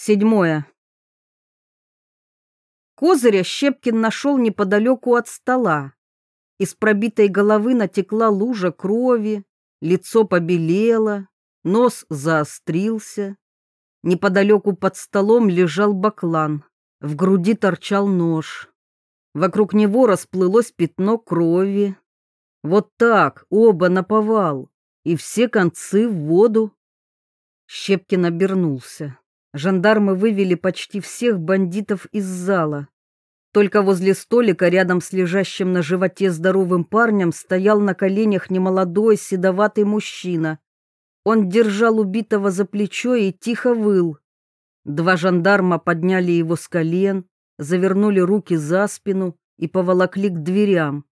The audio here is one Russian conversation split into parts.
Седьмое. Козыря Щепкин нашел неподалеку от стола. Из пробитой головы натекла лужа крови, лицо побелело, нос заострился. Неподалеку под столом лежал баклан, в груди торчал нож. Вокруг него расплылось пятно крови. Вот так, оба наповал, и все концы в воду. Щепкин обернулся. Жандармы вывели почти всех бандитов из зала. Только возле столика рядом с лежащим на животе здоровым парнем стоял на коленях немолодой седоватый мужчина. Он держал убитого за плечо и тихо выл. Два жандарма подняли его с колен, завернули руки за спину и поволокли к дверям.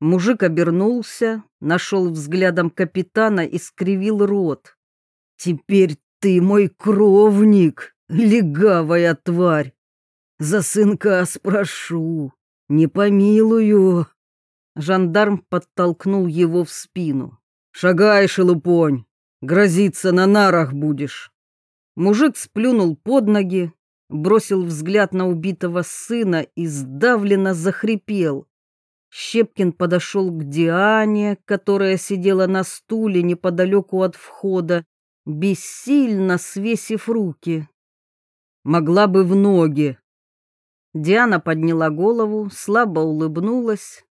Мужик обернулся, нашел взглядом капитана и скривил рот. «Теперь ты мой кровник, легавая тварь! За сынка спрошу, не помилую!» Жандарм подтолкнул его в спину. «Шагай, шелупонь, грозиться на нарах будешь!» Мужик сплюнул под ноги, бросил взгляд на убитого сына и сдавленно захрипел. Щепкин подошел к Диане, которая сидела на стуле неподалеку от входа, бессильно свесив руки. Могла бы в ноги. Диана подняла голову, слабо улыбнулась.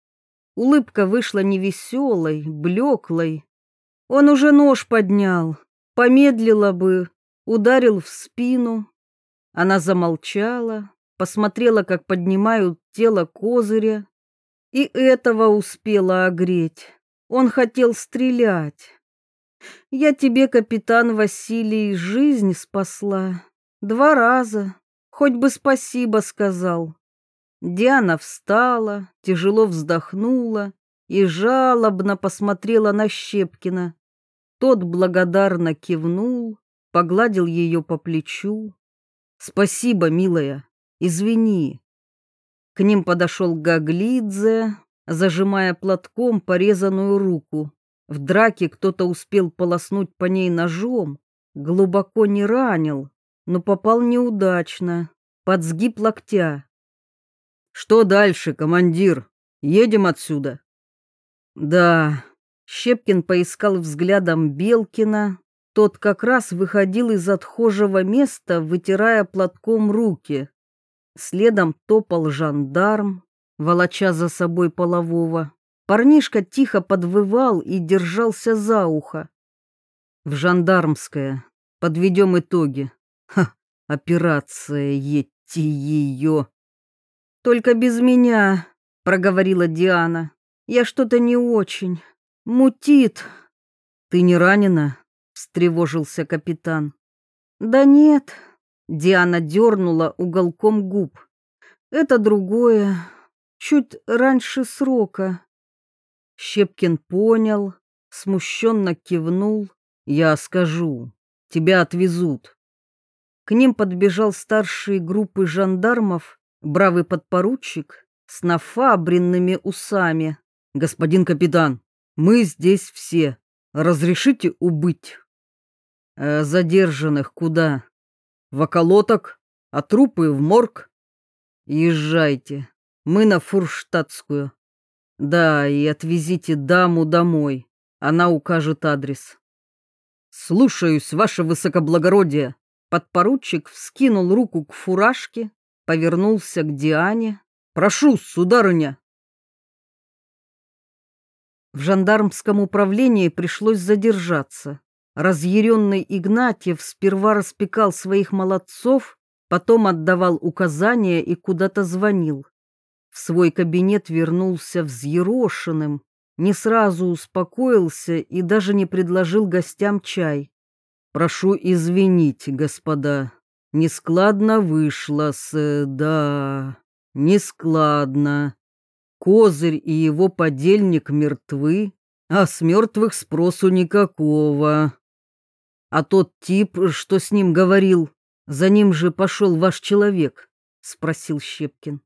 Улыбка вышла невеселой, блеклой. Он уже нож поднял, помедлила бы, ударил в спину, она замолчала, посмотрела, как поднимают тело козыря, и этого успела огреть. Он хотел стрелять. Я тебе, капитан Василий, жизнь спасла. Два раза. Хоть бы спасибо сказал. Диана встала, тяжело вздохнула и жалобно посмотрела на Щепкина. Тот благодарно кивнул, погладил ее по плечу. Спасибо, милая. Извини. К ним подошел Гаглидзе, зажимая платком порезанную руку. В драке кто-то успел полоснуть по ней ножом, глубоко не ранил, но попал неудачно, под сгиб локтя. «Что дальше, командир? Едем отсюда?» «Да». Щепкин поискал взглядом Белкина, тот как раз выходил из отхожего места, вытирая платком руки. Следом топал жандарм, волоча за собой полового. Парнишка тихо подвывал и держался за ухо. В жандармское. Подведем итоги. Ха, операция, едьте ее. Только без меня, проговорила Диана. Я что-то не очень. Мутит. Ты не ранена? встревожился капитан. Да нет, Диана дернула уголком губ. Это другое, чуть раньше срока. Щепкин понял, смущенно кивнул. Я скажу, тебя отвезут. К ним подбежал старший группы жандармов, бравый подпоручик с нафабренными усами. Господин капитан, мы здесь все. Разрешите убыть? Э, задержанных куда? В околоток, а трупы в морг? Езжайте, мы на Фурштадтскую. Да, и отвезите даму домой, она укажет адрес. Слушаюсь, ваше высокоблагородие. Подпоручик вскинул руку к фуражке, повернулся к Диане. Прошу, сударыня. В жандармском управлении пришлось задержаться. Разъяренный Игнатьев сперва распекал своих молодцов, потом отдавал указания и куда-то звонил. В свой кабинет вернулся взъерошенным, не сразу успокоился и даже не предложил гостям чай. «Прошу извинить, господа, нескладно вышло с... да... нескладно. Козырь и его подельник мертвы, а с мертвых спросу никакого. А тот тип, что с ним говорил, за ним же пошел ваш человек, спросил Щепкин.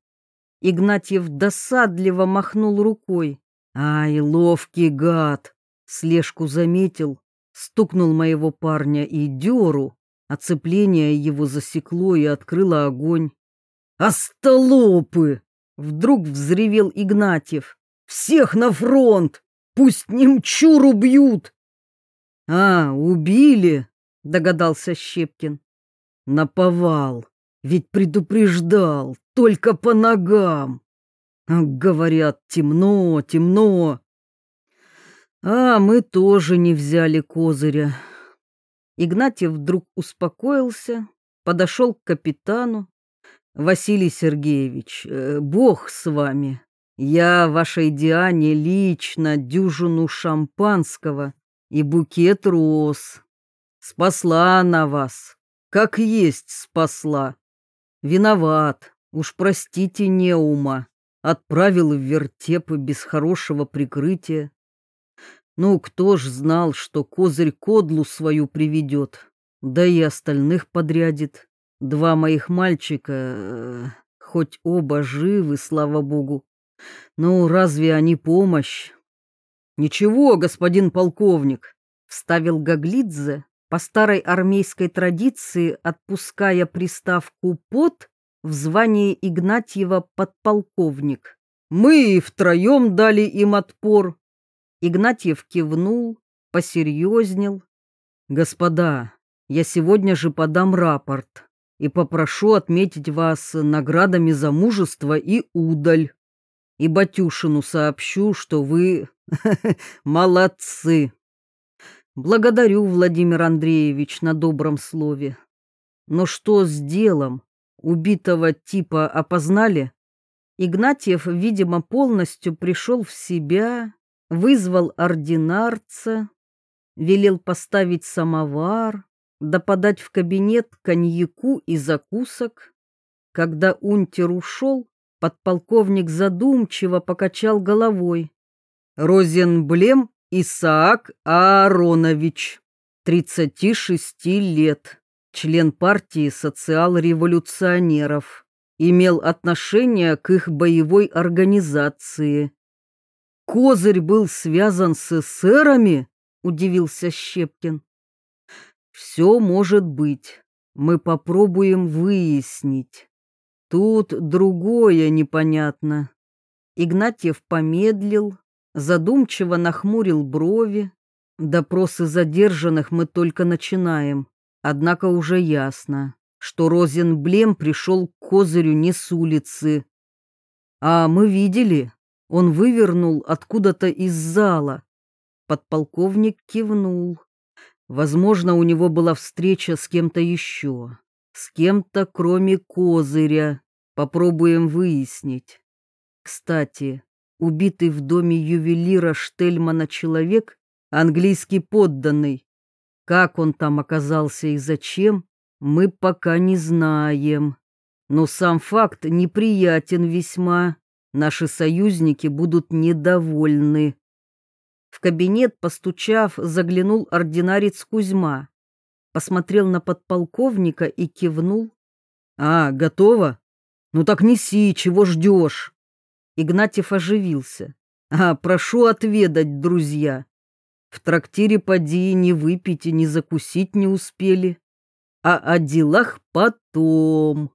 Игнатьев досадливо махнул рукой. Ай, ловкий гад! Слежку заметил, стукнул моего парня и дёру, Оцепление его засекло и открыло огонь. «Остолопы!» — вдруг взревел Игнатьев. «Всех на фронт! Пусть немчуру бьют!» «А, убили!» — догадался Щепкин. «Наповал! Ведь предупреждал! Только по ногам!» «Говорят, темно, темно!» «А мы тоже не взяли козыря!» Игнатьев вдруг успокоился, подошел к капитану. «Василий Сергеевич, э, Бог с вами. Я вашей Диане лично дюжину шампанского и букет роз. Спасла она вас, как есть спасла. Виноват, уж простите неума, отправил в вертепы без хорошего прикрытия. Ну, кто ж знал, что козырь кодлу свою приведет, да и остальных подрядит. Два моих мальчика, э, хоть оба живы, слава богу. Ну, разве они помощь? Ничего, господин полковник, вставил Гаглидзе, по старой армейской традиции отпуская приставку «под» в звании Игнатьева подполковник. Мы втроем дали им отпор, Игнатьев кивнул, посерьезнел. «Господа, я сегодня же подам рапорт и попрошу отметить вас наградами за мужество и удаль. И Батюшину сообщу, что вы молодцы. Благодарю, Владимир Андреевич, на добром слове. Но что с делом? Убитого типа опознали? Игнатьев, видимо, полностью пришел в себя вызвал ординарца, велел поставить самовар, да подать в кабинет коньяку и закусок. Когда унтер ушел, подполковник задумчиво покачал головой. Розенблем Исаак Ааронович, 36 лет, член партии социал-революционеров, имел отношение к их боевой организации, Козырь был связан с эсерами? Удивился Щепкин. Все может быть. Мы попробуем выяснить. Тут другое непонятно. Игнатьев помедлил, задумчиво нахмурил брови. Допросы задержанных мы только начинаем. Однако уже ясно, что Розенблем пришел к Козырю не с улицы. А мы видели, он вывернул откуда-то из зала. Подполковник кивнул. Возможно, у него была встреча с кем-то еще. С кем-то, кроме Козыря. Попробуем выяснить. Кстати, убитый в доме ювелира Штельмана человек, английский подданный. Как он там оказался и зачем, мы пока не знаем. Но сам факт неприятен весьма наши союзники будут недовольны. В кабинет, постучав, заглянул ординарец Кузьма. Посмотрел на подполковника и кивнул. «А, готово? Ну так неси, чего ждешь?» Игнатьев оживился. «А, прошу отведать, друзья. В трактире поди ни выпить и ни закусить не успели. А о делах потом».